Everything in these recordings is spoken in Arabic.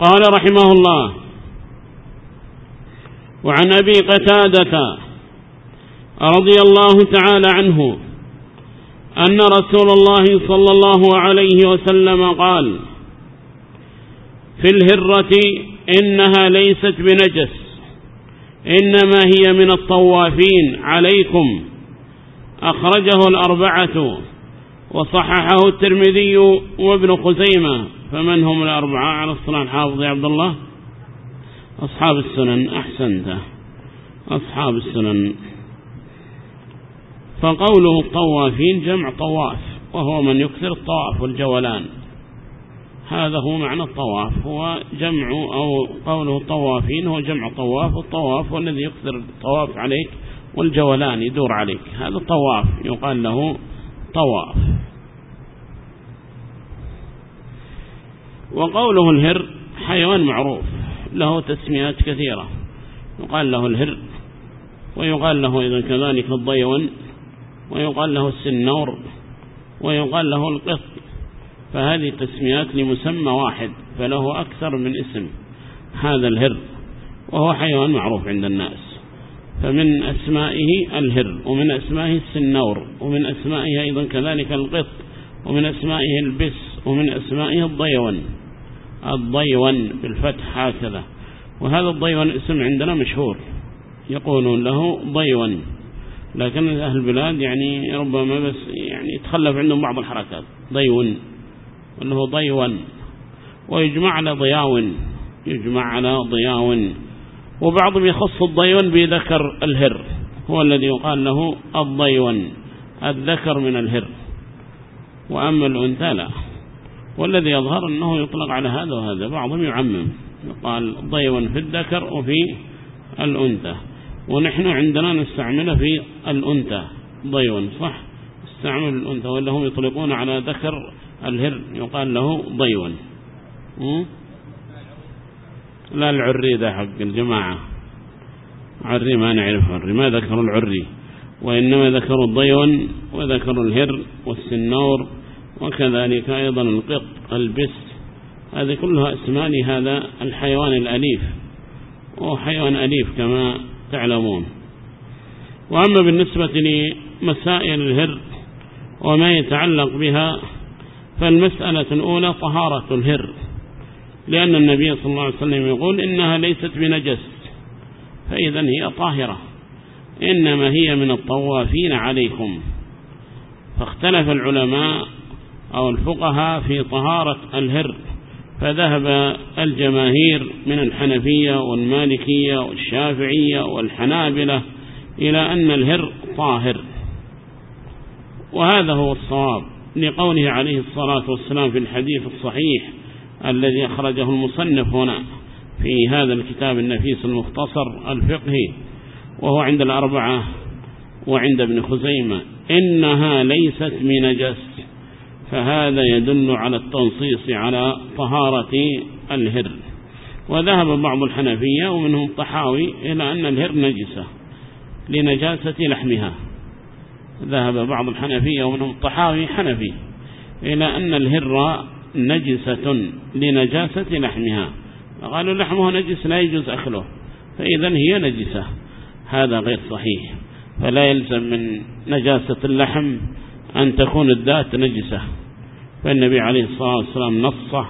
قال رحمه الله. وعن أبي قتادة رضي الله تعالى عنه أن رسول الله صلى الله عليه وسلم قال في الهرة إنها ليست بنجس إنما هي من الطوافين عليكم. أخرجه الأربعة وصححه الترمذي وابن خزيمة. فمن هم الأربعة على الصلاة حافظ يا عبد الله؟ أصحاب السنن أحسنت أصحاب السنن. فقوله الطوافين جمع طواف وهو من يكثر الطواف والجولان. هذا هو معنى الطواف. هو جمع أو قوله الطوافين هو جمع طواف والطواف هو الذي يكثر الطواف عليك والجولان يدور عليك. هذا طواف يقال له طواف. وقوله الهر حيوان معروف له تسميات كثيرة. يقال له الهر ويقال له إذا كذلك الضيون ويقال له السنور ويقال له القط. فهذه تسميات لمسمى واحد فله أكثر من اسم هذا الهر وهو حيوان معروف عند الناس. فمن أسمائه الهر ومن أسمائه السنور ومن أسمائه أيضا كذلك القط ومن أسمائه البس ومن أسمائه الضيون. الضيون بالفتح هكذا. وهذا الضيون اسم عندنا مشهور. يقولون له ضيون لكن أهل البلاد يعني ربما بس يعني يتخلف عندهم بعض الحركات. ضيون وأنه ضيون ويجمع على ضياون. يجمع على ضياون. وبعضهم يخص الضيون بذكر الهر. هو الذي يقال له الضيون الذكر من الهر. وأما الأنثى لا. والذي يظهر أنه يطلق على هذا وهذا بعضهم يعمم. يقال ضيوا في الذكر وفي الأنثى. ونحن عندنا نستعمله في الأنثى. ضيوا صح؟ استعمل الأنثى ولا هم يطلقون على ذكر الهر. يقال له ضيوا لا العري ذا حق الجماعة. عري ما نعرف عري. ما ذكروا العري. وإنما ذكروا الضيون وذكروا الهر والسنور. وكذلك أيضا القط البس هذه كلها اسمان هذا الحيوان الأليف. وهو حيوان أليف كما تعلمون. وأما بالنسبة لمسائل الهر وما يتعلق بها فالمسألة الأولى طهارة الهر. لأن النبي صلى الله عليه وسلم يقول إنها ليست بنجس فإذا هي طاهرة. إنما هي من الطوافين عليكم. فاختلف العلماء أو الفقهاء في طهارة الهر فذهب الجماهير من الحنفية والمالكية والشافعية والحنابلة إلى أن الهر طاهر. وهذا هو الصواب لقوله عليه الصلاة والسلام في الحديث الصحيح الذي أخرجه المصنف هنا في هذا الكتاب النفيس المختصر الفقهي وهو عند الأربعة وعند ابن خزيمة إنها ليست بنجس فهذا يدل على التنصيص على طهارة الهر. وذهب بعض الحنفية ومنهم طحاوي إلى أن الهر نجسة لنجاسة لحمها. ذهب بعض الحنفية ومنهم طحاوي حنفي إلى أن الهر نجسة لنجاسة لحمها. قالوا لحمه نجس لا يجوز أخله فإذا هي نجسة. هذا غير صحيح. فلا يلزم من نجاسة اللحم أن تكون الذات نجسة. فالنبي عليه الصلاة والسلام نصه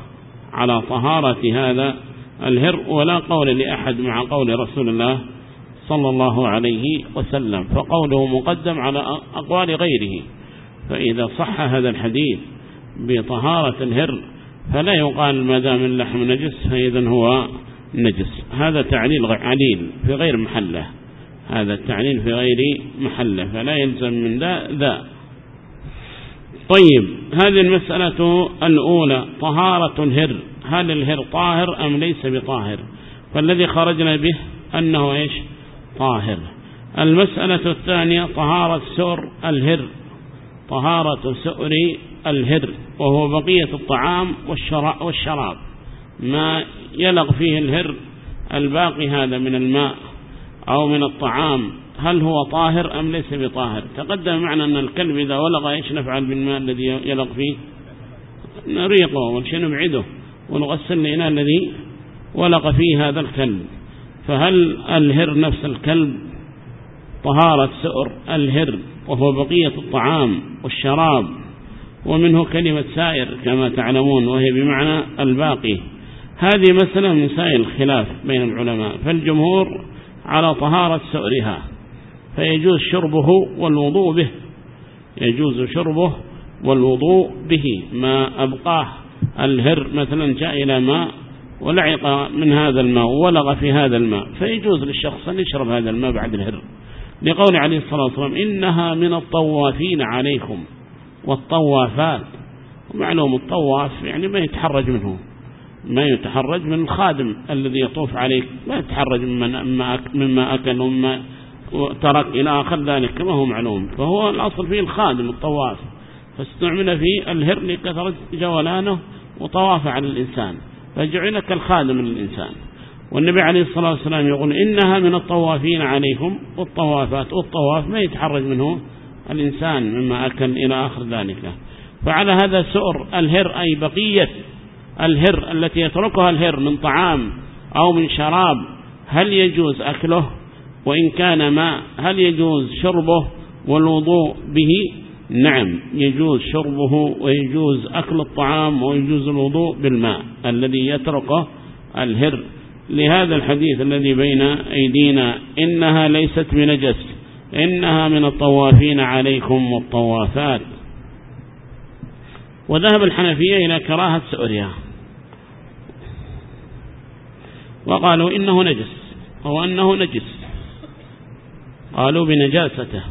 على طهارة هذا الهر ولا قول لأحد مع قول رسول الله صلى الله عليه وسلم فقوله مقدم على أقوال غيره. فإذا صح هذا الحديث بطهارة الهر فلا يقال ما دام اللحم نجس فإذا هو نجس. هذا تعليل عليل في غير محله. هذا التعليل في غير محله فلا يلزم من ذا ذا. طيب هذه المسألة الأولى طهارة الهر. هل الهر طاهر أم ليس بطاهر؟ فالذي خرجنا به أنه إيش؟ طاهر. المسألة الثانية طهارة سؤر الهر. طهارة سؤر الهر وهو بقية الطعام والشراب. ما يلغ فيه الهر الباقي هذا من الماء أو من الطعام. هل هو طاهر أم ليس بطاهر؟ تقدم معنا أن الكلب إذا ولغ إيش نفعل بالماء الذي يلق فيه؟ نريقه ونبعده ونغسل لنا الذي ولق فيه هذا الكلب. فهل الهر نفس الكلب؟ طهارة سؤر الهر وهو بقية الطعام والشراب. ومنه كلمة سائر كما تعلمون وهي بمعنى الباقي. هذه مسألة من سائل الخلاف بين العلماء. فالجمهور على طهارة سؤرها. فيجوز شربه والوضوء به. يجوز شربه والوضوء به. ما أبقاه الهر مثلا جاء إلى ماء ولعق من هذا الماء ولغ في هذا الماء. فيجوز للشخص أن يشرب هذا الماء بعد الهر. لقول عليه الصلاة والسلام إنها من الطوافين عليكم والطوافات. ومعلوم الطواف يعني ما يتحرج منه. ما يتحرج من الخادم الذي يطوف عليك. ما يتحرج مما أكل ومما وترك إلى آخر ذلك كما هو معلوم. فهو الأصل فيه الخادم الطواف. فاستعمل فيه الهر لكثرة جولانه وطواف على الإنسان. فجعل كالخادم للإنسان والنبي عليه الصلاة والسلام يقول إنها من الطوافين عليكم والطوافات والطواف ما يتحرج منه الإنسان مما أكل إلى آخر ذلك. فعلى هذا سؤر الهر أي بقية الهر التي يتركها الهر من طعام أو من شراب هل يجوز أكله؟ وإن كان ماء هل يجوز شربه والوضوء به؟ نعم يجوز شربه ويجوز أكل الطعام ويجوز الوضوء بالماء الذي يترقه الهر. لهذا الحديث الذي بين أيدينا إنها ليست بنجس إنها من الطوافين عليكم والطوافات. وذهب الحنفية إلى كراهة سؤرها وقالوا إنه نجس أو أنه نجس. قالوا بنجاسته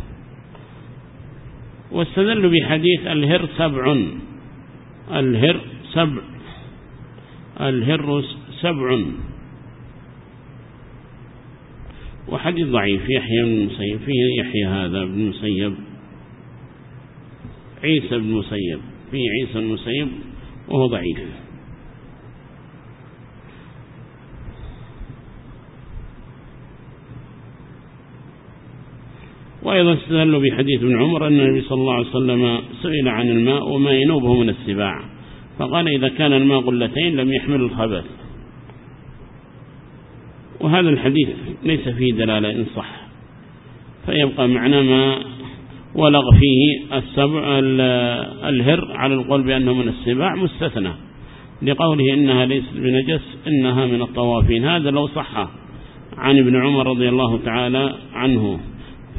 واستدلوا بحديث الهر سبع. الهر سبع. الهر سبع. وحديث ضعيف. يحيى بن مسيب. فيه يحيى هذا بن مسيب. عيسى بن مسيب. فيه عيسى بن مسيب. وهو ضعيف. وأيضا استدل بحديث من عمر أن النبي صلى الله عليه وسلم سئل عن الماء وما ينوبه من السباع. فقال إذا كان الماء قلتين لم يحمل الخبث. وهذا الحديث ليس فيه دلالة إن صح. فيبقى معنى ما ولغ فيه السبع الهر على القول بأنه من السباع مستثنى. لقوله إنها ليس بنجس إنها من الطوافين. هذا لو صح. عن ابن عمر رضي الله تعالى عنه.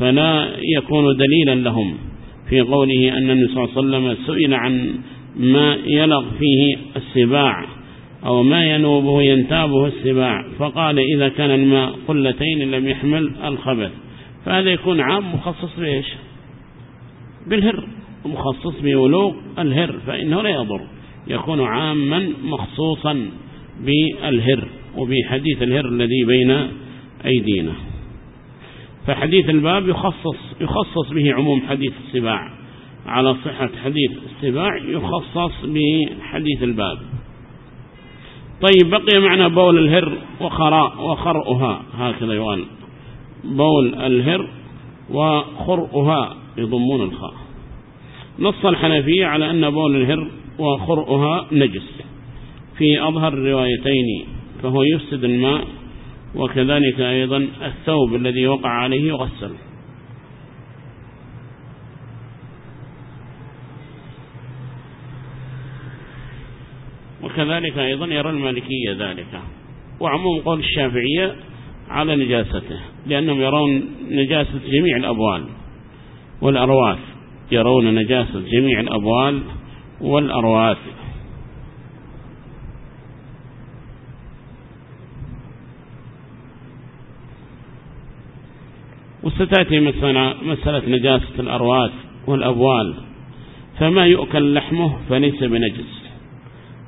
فلا يكون دليلا لهم. في قوله أن النبي صلى الله عليه وسلم سئل عن ما يلغ فيه السباع أو ما ينوبه ينتابه السباع فقال إذا كان الماء قلتين لم يحمل الخبث. فهذا يكون عام مخصص بإيش؟ بالهر مخصص بولوغ الهر فإنه لا يضر. يكون عاما مخصوصا بالهر وبحديث الهر الذي بين أيدينا. فحديث الباب يخصص يخصص به عموم حديث السباع. على صحة حديث السباع يخصص بحديث الباب. طيب بقي معنى بول الهر وخراء وخرؤها. هكذا يوان بول الهر وخرؤها يضمون الخاء. نص الحنفية على أن بول الهر وخرؤها نجس. في أظهر الروايتين فهو يفسد الماء وكذلك أيضا الثوب الذي وقع عليه يغسل. وكذلك أيضا يرى المالكية ذلك. وعموم قول الشافعية على نجاسته لأنهم يرون نجاسة جميع الأبوال والأرواث يرون نجاسة جميع الأبوال والأرواث وستأتي مسألة نجاسة الأرواس والأبوال. فما يؤكل لحمه فليس بنجس.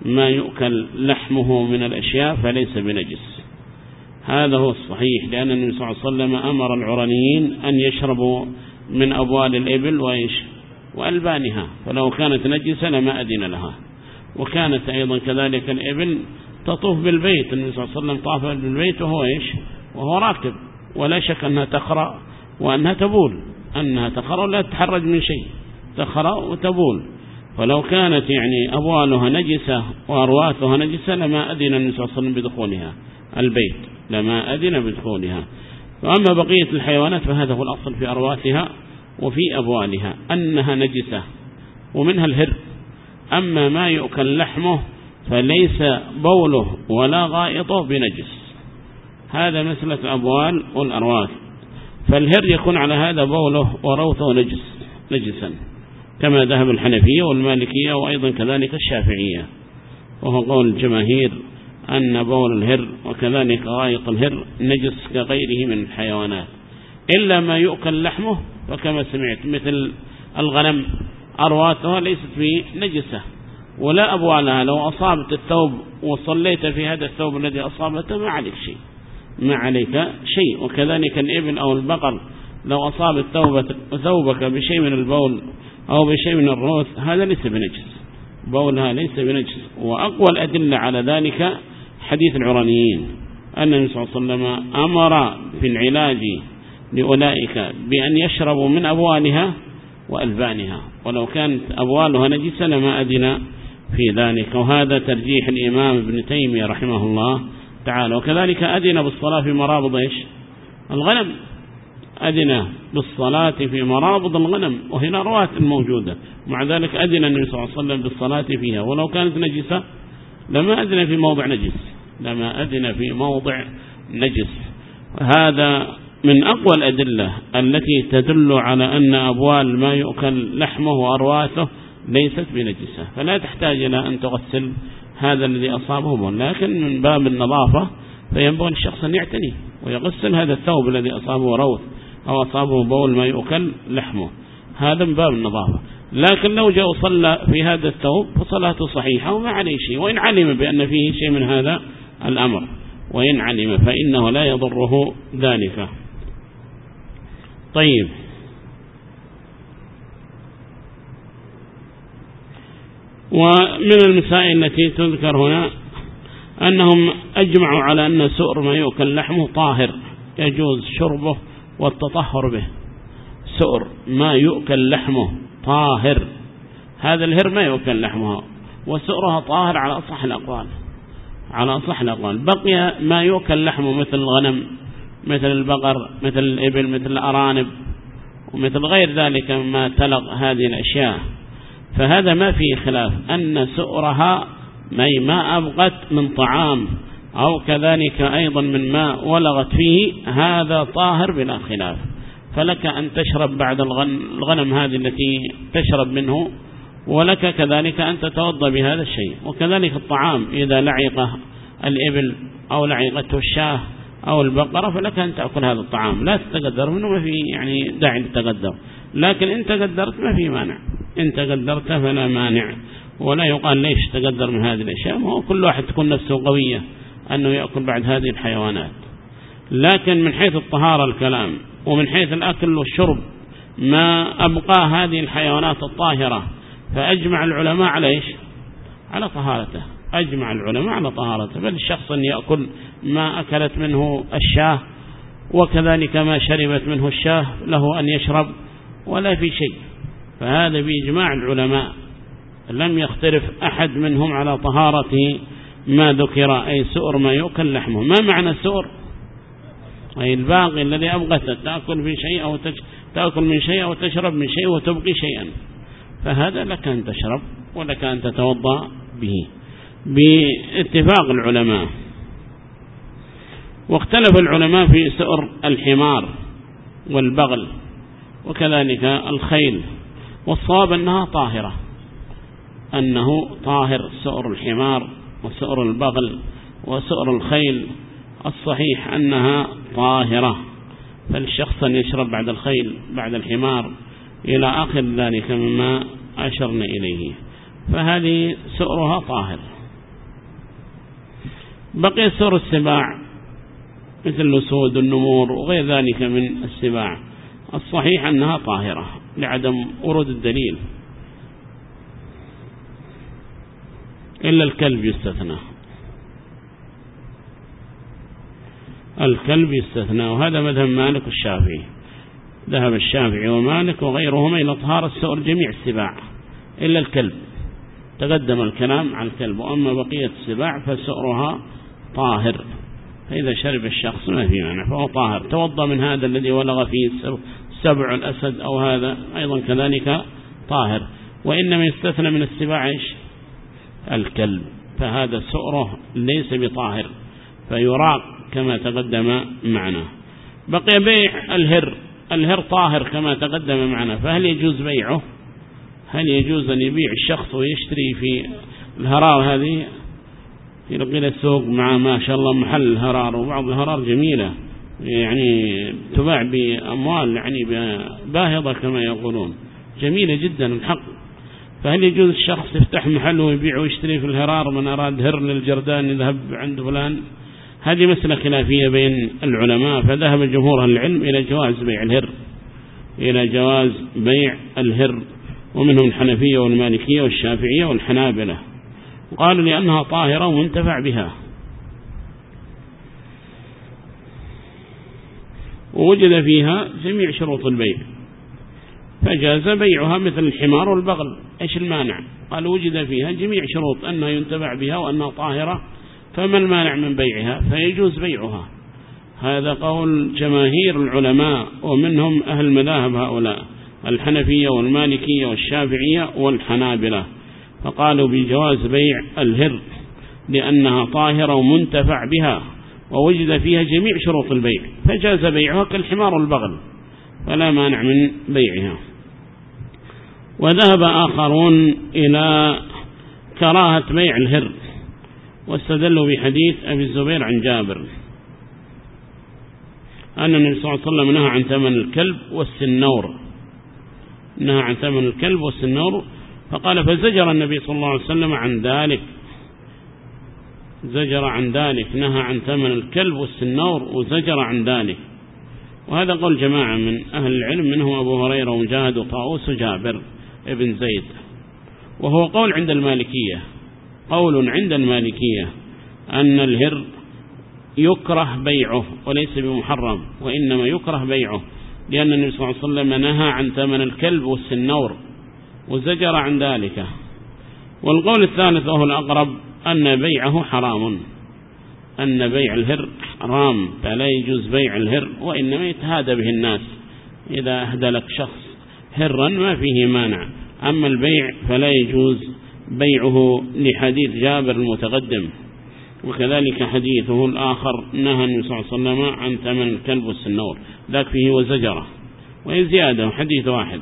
ما يؤكل لحمه من الأشياء فليس بنجس. هذا هو الصحيح لأن النبي صلى الله عليه وسلم أمر العرنيين أن يشربوا من أبوال الإبل وإيش؟ وألبانها. فلو كانت نجسة لما أدن لها. وكانت أيضا كذلك الإبل تطوف بالبيت. النبي صلى الله عليه وسلم طاف بالبيت وهو إيش؟ وهو راكب. ولا شك أنها تقرأ وأنها تبول أنها تخرى لا تتحرج من شيء تخرى وتبول. فلو كانت يعني أبوالها نجسة وأرواثها نجسة لما أذن النبي صلى الله عليه وسلم بدخولها البيت لما أذن بدخولها. وأما بقية الحيوانات فهذا هو الأصل في أرواثها وفي أبوالها أنها نجسة ومنها الهر أما ما يؤكل لحمه فليس بوله ولا غائطه بنجس. هذا مسألة الأبوال والأرواث. فالهر يكون على هذا بوله وروثه نجس نجسا. كما ذهب الحنفية والمالكية وأيضا كذلك الشافعية. وهو قول الجماهير أن بول الهر وكذلك غائط الهر نجس كغيره من الحيوانات. إلا ما يؤكل لحمه فكما سمعت مثل الغنم أرواتها ليست في نجسة ولا أبوالها. لو أصابت الثوب وصليت في هذا الثوب الذي أصابته ما عليك شيء. ما عليك شيء. وكذلك الإبل أو البقر لو أصاب ثوبك بشيء من البول أو بشيء من الروث هذا ليس بنجس. بولها ليس بنجس. وأقوى الأدلة على ذلك حديث العرانيين أن النبي صلى الله عليه وسلم أمر في العلاج لأولئك بأن يشربوا من أبوالها وألبانها. ولو كانت أبوالها نجسة لما أدنى في ذلك. وهذا ترجيح الإمام ابن تيمية رحمه الله تعالى. وكذلك أدنى بالصلاة في مرابض إيش؟ الغنم. أدنى بالصلاة في مرابض الغنم. وهي نروات موجودة. مع ذلك أدنى النبي صلى الله عليه وسلم بالصلاة فيها. ولو كانت نجسة لما أدنى في موضع نجس. لما أدنى في موضع نجس. هذا من أقوى الأدلة التي تدل على أن أبوال ما يؤكل لحمه وأرواته ليست بنجسة. فلا تحتاج إلى أن تغسل هذا الذي أصابه بول لكن من باب النظافة فينبغي الشخص أن يعتني ويغسل هذا الثوب الذي أصابه روث أو أصابه بول ما يؤكل لحمه. هذا من باب النظافة. لكن لو جاء صلى في هذا الثوب فصلاته صحيحة وما عليه شيء. وإن علم بأن فيه شيء من هذا الأمر. وإن علم فإنه لا يضره ذلك. طيب. ومن المسائل التي تذكر هنا أنهم أجمعوا على أن سؤر ما يؤكل لحمه طاهر يجوز شربه والتطهر به. سؤر ما يؤكل لحمه طاهر هذا الهر ما يؤكل لحمه وسؤرها طاهر على صح الأقوال على صح الأقوال. بقي ما يؤكل لحمه مثل الغنم مثل البقر مثل الإبل مثل الأرانب ومثل غير ذلك ما تلق هذه الأشياء. فهذا ما فيه خلاف. أن سؤرها أي ما أبغت من طعام أو كذلك أيضا من ماء ولغت فيه هذا طاهر بلا خلاف. فلك أن تشرب بعد الغنم هذه التي تشرب منه ولك كذلك أن تتوضى بهذا الشيء. وكذلك الطعام إذا لعقه الإبل أو لعقته الشاة أو البقرة فلك أن تأكل هذا الطعام. لا تتقدر منه ما في يعني داعي للتقدر. لكن إن تقدرت ما في مانع. إن تقدرت فلا مانع. ولا يقال ليش تقدر من هذه الأشياء؟ ما هو كل واحد تكون نفسه قوية أنه يأكل بعد هذه الحيوانات. لكن من حيث الطهارة الكلام ومن حيث الأكل والشرب ما أبقى هذه الحيوانات الطاهرة فأجمع العلماء على إيش؟ على طهارته. أجمع العلماء على طهارته. بل الشخص أن يأكل ما أكلت منه الشاه وكذلك ما شربت منه الشاه له أن يشرب ولا في شيء. فهذا بإجماع العلماء. لم يختلف أحد منهم على طهارته ما ذكر أي سؤر ما يؤكل لحمه. ما معنى السؤر أي الباقي الذي أبغته تأكل, في شيء أو تأكل من شيء أو تشرب من شيء وتبقي شيئا. فهذا لك أن تشرب ولك أن تتوضأ به. باتفاق العلماء. واختلف العلماء في سؤر الحمار والبغل وكذلك الخيل. والصواب أنها طاهرة. أنه طاهر سؤر الحمار وسؤر البغل وسؤر الخيل. الصحيح أنها طاهرة. فالشخص أن يشرب بعد الخيل بعد الحمار إلى آخر ذلك مما أشرنا إليه. فهذه سؤرها طاهر. بقي سؤر السباع مثل الأسود النمور وغير ذلك من السباع. الصحيح أنها طاهرة. لعدم ورود الدليل. إلا الكلب يستثنى. الكلب يستثنى. وهذا مذهب مالك الشافعي. ذهب الشافعي ومالك وغيرهما إلى طهار سؤر جميع السباع. إلا الكلب. تقدم الكلام عن الكلب. وأما بقية السباع فسؤرها طاهر. فإذا شرب الشخص ما في معنى فهو طاهر. توضى من هذا الذي ولغ فيه سبع الأسد أو هذا أيضا كذلك طاهر. وإنما يستثنى من السباع الكلب. فهذا سؤره ليس بطاهر فيراق كما تقدم معنا. بقي بيع الهر الهر طاهر كما تقدم معنا. فهل يجوز بيعه؟ هل يجوز أن يبيع الشخص ويشتري في الهرار هذه؟ في لقيل السوق مع ما شاء الله محل الهرار وبعض الهرار جميلة. يعني تباع بأموال يعني باهظة كما يقولون. جميلة جدا الحق. فهل يجوز الشخص يفتح محله ويبيع ويشتري في الهرار من أراد هر للجردان يذهب عند فلان؟ هذه مسألة خلافية بين العلماء فذهب جمهور العلم إلى جواز بيع الهر. إلى جواز بيع الهر. ومنهم الحنفية والمالكية والشافعية والحنابلة. وقالوا لأنها طاهرة وانتفع بها. ووجد فيها جميع شروط البيع. فجاز بيعها مثل الحمار والبغل. إيش المانع؟ قال وجد فيها جميع شروط أنها ينتبع بها وأنها طاهرة. فما المانع من بيعها؟ فيجوز بيعها. هذا قول جماهير العلماء ومنهم أهل المذاهب هؤلاء الحنفية والمالكية والشافعية والحنابلة. فقالوا بجواز بيع الهر لأنها طاهرة ومنتفع بها. ووجد فيها جميع شروط البيع فجاز بيعها كالحمار البغل فلا مانع من بيعها. وذهب آخرون إلى كراهة بيع الهر واستدلوا بحديث أبي الزبير عن جابر. أن النبي صلى الله عليه وسلم نهى عن ثمن الكلب والسنور نهى عن ثمن الكلب والسنور فقال فزجر النبي صلى الله عليه وسلم عن ذلك. زجر عن ذلك نهى عن ثمن الكلب والسنور وزجر عن ذلك. وهذا قول جماعة من أهل العلم منهم أبو هريرة ومجاهد وطاوس وجابر ابن زيد. وهو قول عند المالكية قول عند المالكية أن الهر يكره بيعه وليس بمحرم وإنما يكره بيعه لأن النبي صلى الله عليه وسلم نهى عن ثمن الكلب والسنور وزجر عن ذلك. والقول الثالث وهو الأقرب أن بيعه حرام. أن بيع الهر حرام. فلا يجوز بيع الهر وإنما يتهادى به الناس. إذا أهدى لك شخص هرا ما فيه مانع. أما البيع فلا يجوز بيعه لحديث جابر المتقدم. وكذلك حديثه الآخر نهى النبي صلى الله عليه وسلم عن ثمن الكلب والسنور ذاك فيه وزجرة. وزيادة حديث واحد.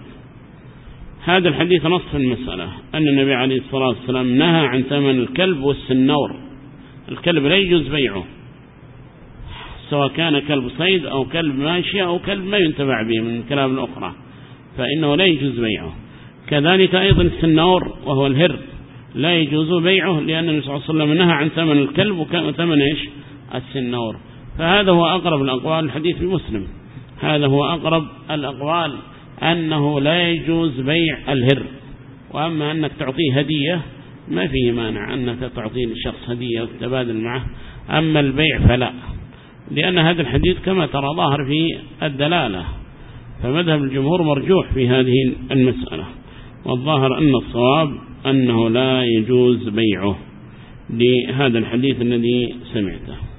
هذا الحديث نص المسألة أن النبي عليه الصلاة والسلام نهى عن ثمن الكلب والسنور. الكلب لا يجوز بيعه. سواء كان كلب صيد أو كلب ماشي أو كلب ما ينتفع به من الكلاب الأخرى فإنه لا يجوز بيعه. كذلك أيضا السنور وهو الهر. لا يجوز بيعه لأن النبي صلى الله عليه وسلم نهى عن ثمن الكلب وثمن إيش؟ السنور. فهذا هو أقرب الأقوال الحديث المسلم هذا هو أقرب الأقوال. أنه لا يجوز بيع الهر. وأما أنك تعطيه هدية ما فيه مانع أنك تعطي للشخص هدية وتتبادل معه. أما البيع فلا. لأن هذا الحديث كما ترى ظاهر في الدلالة. فمذهب الجمهور مرجوح في هذه المسألة. والظاهر أن الصواب أنه لا يجوز بيعه. لهذا الحديث الذي سمعته.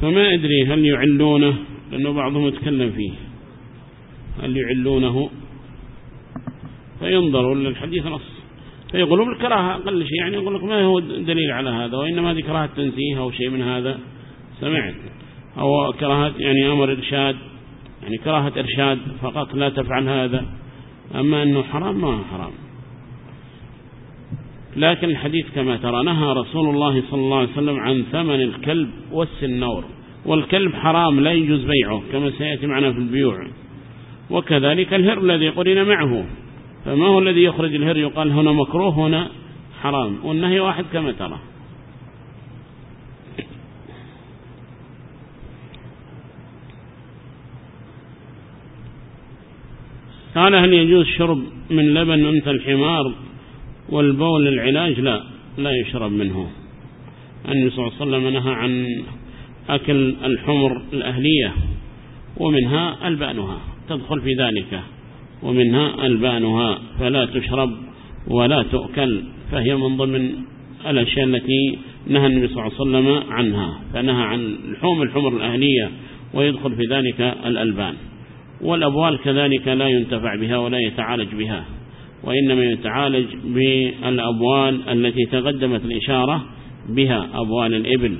فما أدري هل يعلونه لأنه بعضهم يتكلم فيه. هل يعلونه؟ فينظروا للحديث نص. فيقولوا بالكراهة أقل شيء يعني يقول لك ما هو دليل على هذا وإنما هذه كراهة تنزيه أو شيء من هذا. سمعت. أو كراهة يعني أمر إرشاد يعني كراهة إرشاد فقط لا تفعل هذا. أما أنه حرام ما حرام. لكن الحديث كما ترى نهى رسول الله صلى الله عليه وسلم عن ثمن الكلب والسنور والكلب حرام لا يجوز بيعه كما سيأتي معنا في البيوع. وكذلك الهر الذي قرن معه. فما هو الذي يخرج الهر؟ يقال هنا مكروه هنا حرام. والنهي واحد كما ترى. قال هل يجوز شرب من لبن أنت الحمار؟ والبول العلاج لا لا يشرب منه. النبي صلى الله عليه وسلم نهى عن أكل الحمر الأهلية ومنها ألبانها تدخل في ذلك ومنها ألبانها فلا تشرب ولا تؤكل فهي من ضمن الأشياء التي نهى النبي صلى الله عليه وسلم عنها فنهى عن لحوم الحمر الأهلية ويدخل في ذلك الألبان. والأبوال كذلك لا ينتفع بها ولا يتعالج بها. وإنما يتعالج بالأبوال التي تقدمت الإشارة بها أبوال الإبل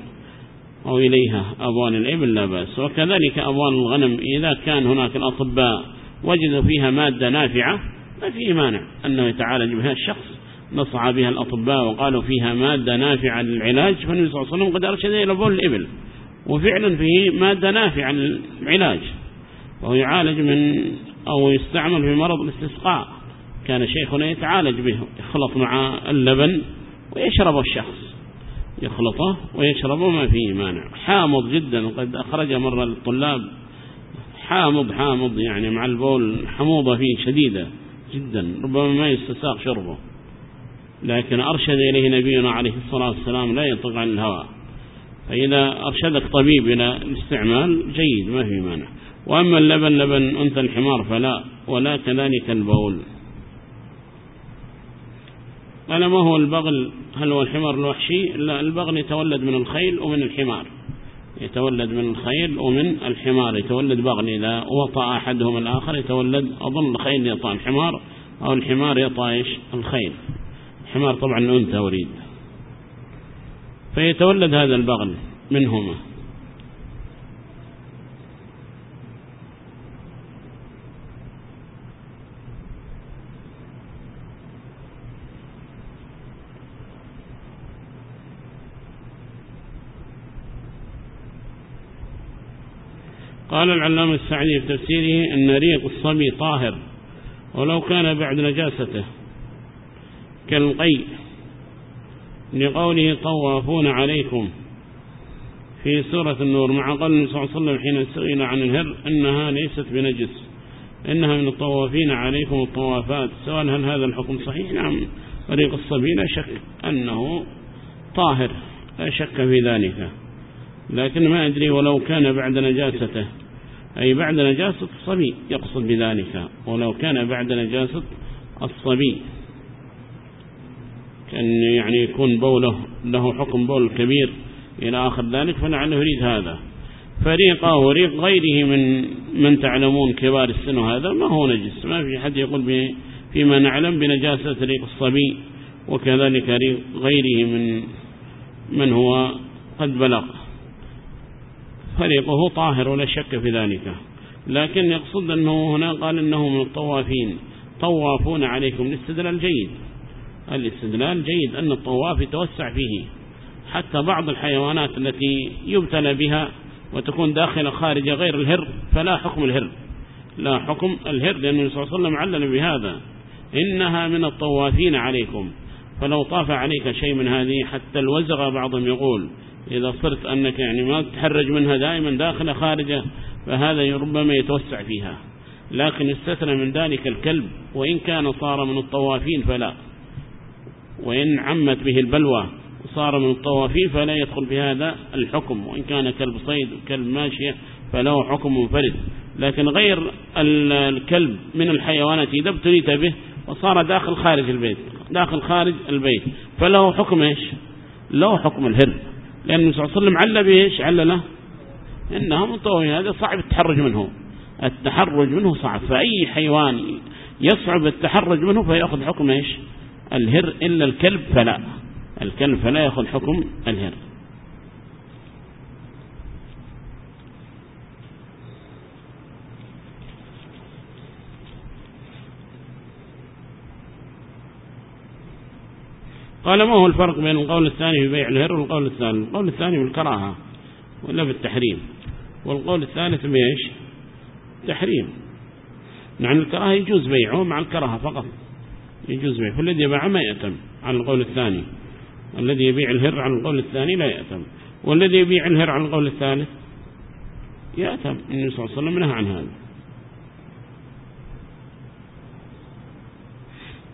أو إليها أبوال الإبل لا بأس. وكذلك أبوال الغنم إذا كان هناك الأطباء وجدوا فيها مادة نافعة ما فيه مانع أنه يتعالج بها الشخص. نصع بها الأطباء وقالوا فيها مادة نافعة للعلاج فالنبي صلى الله عليه وسلم قد أرشد إلى أبوال الإبل. وفعلا فيه مادة نافعة للعلاج. وهو يعالج من أو يستعمل في مرض الاستسقاء. كان شيخنا يتعالج به يخلط مع اللبن ويشرب الشخص. يخلطه ويشرب ما فيه مانع. حامض جدا وقد أخرج مرة للطلاب حامض حامض يعني مع البول حموضة فيه شديدة جدا ربما ما يستساق شربه. لكن أرشد إليه نبينا عليه الصلاة والسلام لا ينطق عن الهواء فإذا أرشدك طبيب إلى الاستعمال جيد ما في مانع. وأما اللبن لبن أنثى الحمار فلا. ولا كذلك البول. ألمه هو البغل هل هو الحمار الوحشي؟ لا البغل يتولد من الخيل ومن الحمار. يتولد من الخيل ومن الحمار. يتولد بغل إذا وطأ أحدهم الآخر يتولد أظن الخيل يطأ الحمار أو الحمار يطأ إيش؟ الخيل. الحمار طبعا أنت أريد. فيتولد هذا البغل منهما. قال العلامة السعدي في تفسيره أن ريق الصبي طاهر ولو كان بعد نجاسته كالقي لقوله طوافون عليكم في سورة النور مع قول النبي صلى الله عليه وسلم حين سئل عن الهر أنها ليست بنجس إنها من الطوافين عليكم الطوافات سواء هل هذا الحكم صحيح نعم طريق الصبي لا شك أنه طاهر لا شك في ذلك لكن ما أدري ولو كان بعد نجاسته. أي بعد نجاسة الصبي يقصد بذلك. ولو كان بعد نجاسة الصبي. كان يعني يكون بوله له حكم بول كبير إلى آخر ذلك فلعله يريد هذا. فريقه وريق غيره من من تعلمون كبار السن هذا ما هو نجس. ما في حد يقول فيما نعلم بنجاسة ريق الصبي وكذلك ريق غيره من من هو قد بلغه فريقه طاهر ولا شك في ذلك لكن يقصد أنه هنا قال أنه من الطوافين طوافون عليكم الاستدلال جيد الاستدلال جيد أن الطواف يتوسع فيه حتى بعض الحيوانات التي يبتلى بها وتكون داخل خارج غير الهر فلا حكم الهر لا حكم الهر لأنه صلى الله عليه وسلم علم بهذا۔ إنها من الطوافين عليكم فلو طاف عليك شيء من هذه حتى الوزغ بعضهم يقول إذا صرت أنك يعني ما تتحرج منها دائما داخل خارجة فهذا ربما يتوسع فيها. لكن استثنى من ذلك الكلب وإن كان صار من الطوافين فلا. وإن عمت به البلوى صار من الطوافين فلا يدخل بهذا الحكم. وإن كان كلب صيد وكلب ماشية فله حكم منفرد. لكن غير الكلب من الحيوانات إذا ابتليت به وصار داخل خارج البيت داخل خارج البيت فله حكم إيش؟ له حكم الهر لأن النبي صلى الله عليه وسلم عل بإيش عل له؟ إنها مطوية هذا صعب التحرج منه. التحرج منه صعب. فأي حيوان يصعب التحرج منه فيأخذ حكم إيش؟ الهر. إلا الكلب فلا. الكلب فلا يأخذ حكم الهر. قال ما هو الفرق بين القول الثاني في بيع الهر والقول الثاني؟ القول الثاني بالكراهة ولا بالتحريم. والقول الثالث بإيش؟ تحريم. نعم الكراهة يجوز بيعه مع الكراهة فقط. يجوز بيعه. فالذي يباع ما يأتم عن القول الثاني. الذي يبيع الهر عن القول الثاني لا يأتم. والذي يبيع الهر عن القول الثالث؟ يأتم. النبي صلى الله عليه وسلم نهى عن هذا.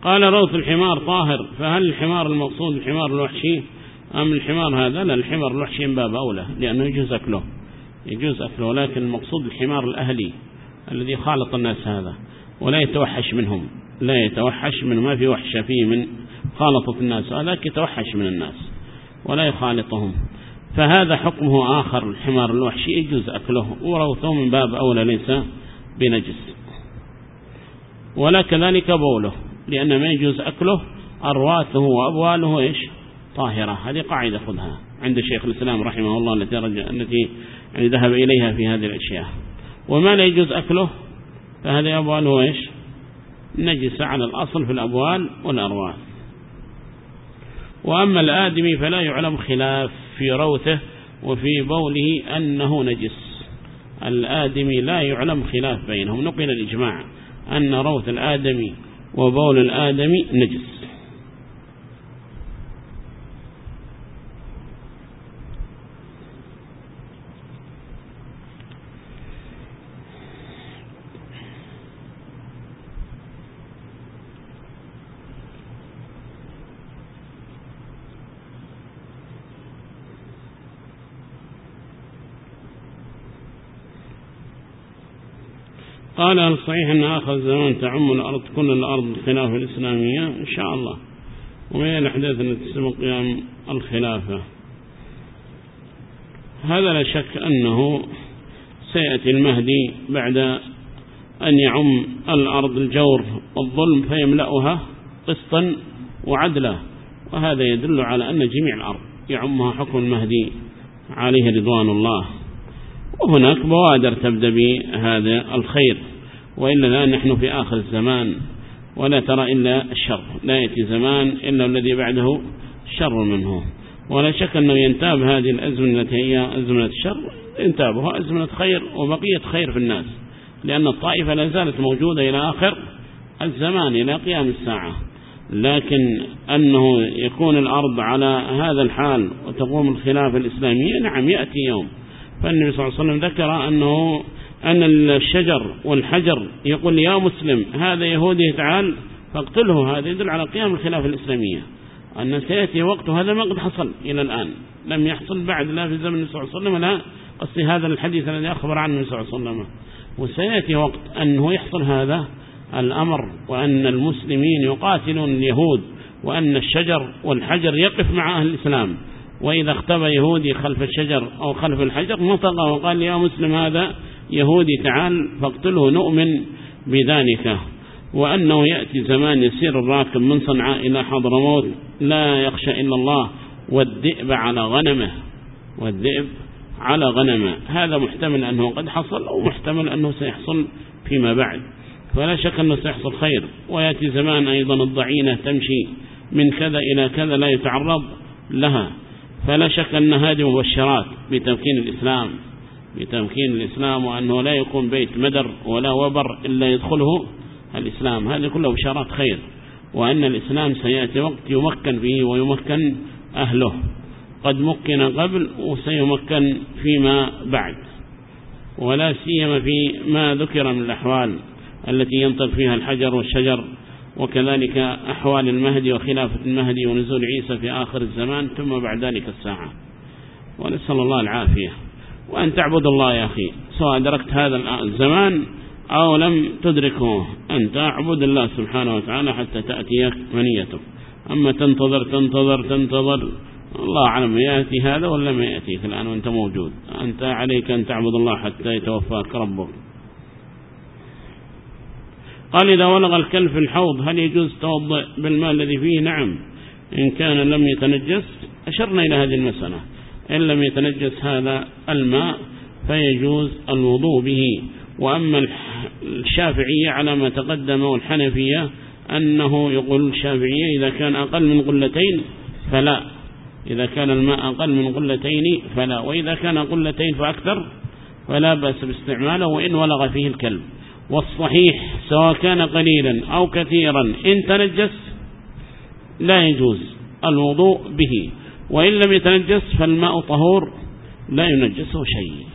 قال روث الحمار طاهر فهل الحمار المقصود الحمار الوحشي؟ أم الحمار هذا؟ لا الحمار الوحشي من باب أولى لأنه يجوز أكله يجوز أكله ولكن المقصود الحمار الأهلي الذي خالط الناس هذا ولا يتوحش منهم لا يتوحش من ما في وحشة فيه من خالطة الناس ولكن يتوحش من الناس ولا يخالطهم. فهذا حكمه آخر الحمار الوحشي يجوز أكله وروثه من باب أولى ليس بنجس ولا كذلك بوله. لأن ما يجوز أكله أرواته وأبواله إيش؟ طاهرة. هذه قاعدة خذها عند شيخ الإسلام رحمه الله التي, رجع التي يعني ذهب إليها في هذه الأشياء. وما لا يجوز أكله؟ فهذه أبواله إيش؟ نجسة على الأصل في الأبوال والأرواح. وأما الآدمي فلا يعلم خلاف في روثه وفي بوله أنه نجس. الآدمي لا يعلم خلاف بينهم. نقل الإجماع أن روث الآدمي وبول الآدم نجس. قال الصحيح أن آخر الزمان تعم الأرض كل الأرض الخلافة الإسلامية إن شاء الله. ومن الأحداث التي تسمى قيام الخلافة. هذا لا شك أنه سيأتي المهدي بعد أن يعم الأرض الجور والظلم فيملأها قسطا وعدلا. وهذا يدل على أن جميع الأرض يعمها حكم المهدي عليه رضوان الله. وهناك بوادر تبدأ بهذا الخير. وإننا نحن في آخر الزمان ولا ترى إلا الشر. لا يأتي زمان إلا الذي بعده شر منه. ولا شك أنه ينتاب هذه الأزمنة التي هي أزمنة الشر. انتابها أزمنة خير وبقية خير في الناس. لأن الطائفة لا زالت موجودة إلى آخر الزمان إلى قيام الساعة. لكن أنه يكون الأرض على هذا الحال وتقوم الخلافة الإسلامية نعم يأتي يوم. فالنبي صلى الله عليه وسلم ذكر أنه أن الشجر والحجر. يقول يا مسلم هذا يهودي تعال فاقتله. هذا يدل على قيام الخلافة الإسلامية. أن سيأتي وقت هذا ما قد حصل إلى الآن. لم يحصل بعد لا في زمن صلى الله عليه وسلم لا. قصي هذا الحديث الذي أخبر عنه صلى الله عليه وسلم. وسيأتي وقت أنه يحصل هذا الأمر وأن المسلمين يقاتلون اليهود وأن الشجر والحجر يقف مع أهل الإسلام. وإذا اختبى يهودي خلف الشجر أو خلف الحجر نطق وقال يا مسلم هذا يهودي تعال فاقتله نؤمن بذلك. وأنه يأتي زمان يسير الراكب من صنعاء إلى حضرموت لا يخشى إلا الله. والذئب على غنمه. والذئب على غنمه. هذا محتمل أنه قد حصل أو محتمل أنه سيحصل فيما بعد. فلا شك أنه سيحصل خير. ويأتي زمان أيضا الضعينة تمشي من كذا إلى كذا لا يتعرض لها. فلا شك أن هذه مبشرات بتمكين الإسلام. بتمكين الإسلام وأنه لا يكون بيت مدر ولا وبر إلا يدخله الإسلام. هذه كلها بشارات خير وأن الإسلام سيأتي وقت يمكن فيه ويمكن أهله. قد مكن قبل وسيمكن فيما بعد ولا سيما في ما ذكر من الأحوال التي ينطق فيها الحجر والشجر وكذلك أحوال المهدي وخلافة المهدي ونزول عيسى في آخر الزمان ثم بعد ذلك الساعة. ونسأل الله العافية. وأن تعبد الله يا أخي. سواء أدركت هذا الزمان أو لم تدركه أن تعبد الله سبحانه وتعالى حتى تأتيك منيتك أما تنتظر تنتظر تنتظر الله أعلم يأتي هذا ولا ما يأتيك الآن وأنت موجود. أنت عليك أن تعبد الله حتى يتوفاك ربك. قال إذا ولغ الكلف في الحوض هل يجوز توضع بالماء الذي فيه نعم؟ إن كان لم يتنجس أشرنا إلى هذه المسألة. إن لم يتنجس هذا الماء فيجوز الوضوء به. وأما الشافعية على ما تقدم والحنفية أنه يقول الشافعية إذا كان أقل من قلتين فلا. إذا كان الماء أقل من قلتين فلا. وإذا كان قلتين فأكثر فلا بأس باستعماله وإن ولغ فيه الكلب. والصحيح سواء كان قليلا أو كثيرا إن تنجس لا يجوز الوضوء به. وإن لم يتنجس فالماء طهور لا ينجسه شيء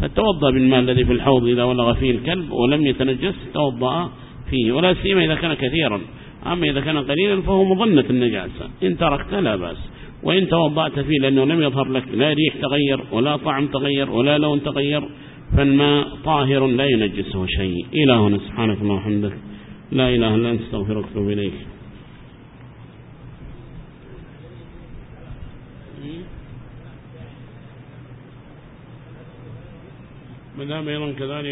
فتوضى بالماء الذي في الحوض إذا ولغ فيه الكلب ولم يتنجس توضأ فيه ولا سيما إذا كان كثيرا أما إذا كان قليلا فهو مظنة النجاسة إن تركت لا بأس وإن توضأت فيه لأنه لم يظهر لك لا ريح تغير ولا طعم تغير ولا لون تغير فالماء طاهر لا ينجسه شيء إلهنا سبحانك اللهم وحمدك لا إله إلا أنت استغفرك وإليك منها أيضا كذلك